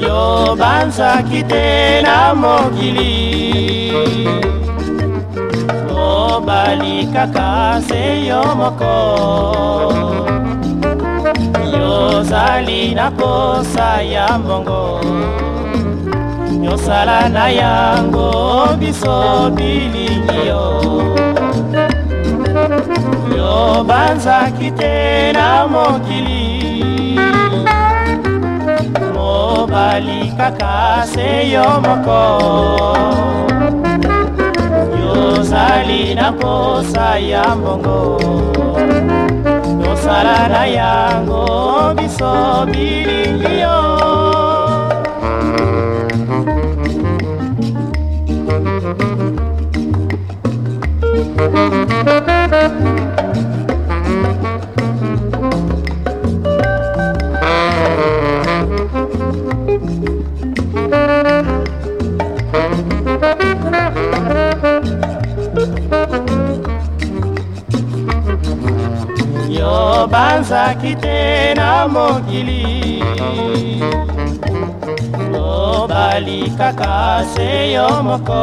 yo banzaki te na mokili obali kaka se yo moko yozali na posa ya mbongo yosala na yango biso bilingi yo yo banzaki te na mokili mobali kaka se yo moko tozali na posa ya mbongo tosala na yango biso bilingi yo thank you yo banzaki te na mokili yobali kaka se yo moko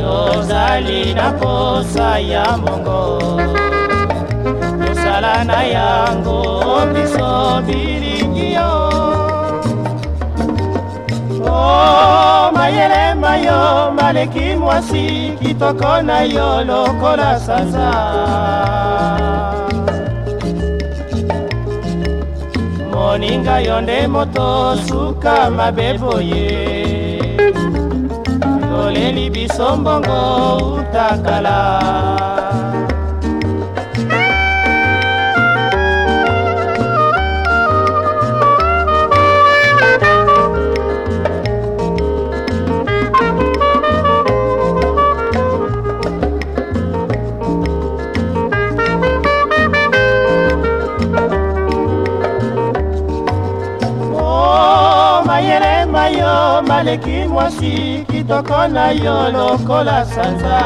yozali na posa ya mbongo tosala na yango biso bilingi yo oh, mayele motema yo maleki mwasi kitoko na yo lokola sanza moninga yo nde moto suka mabe boye toleli biso mbongo utakala na yo maleki mwasi kitoko na yo lokola sanza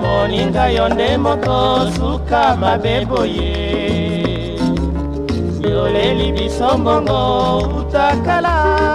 moninga yo nde moko suka mabe boye yoleli biso mbongo utakala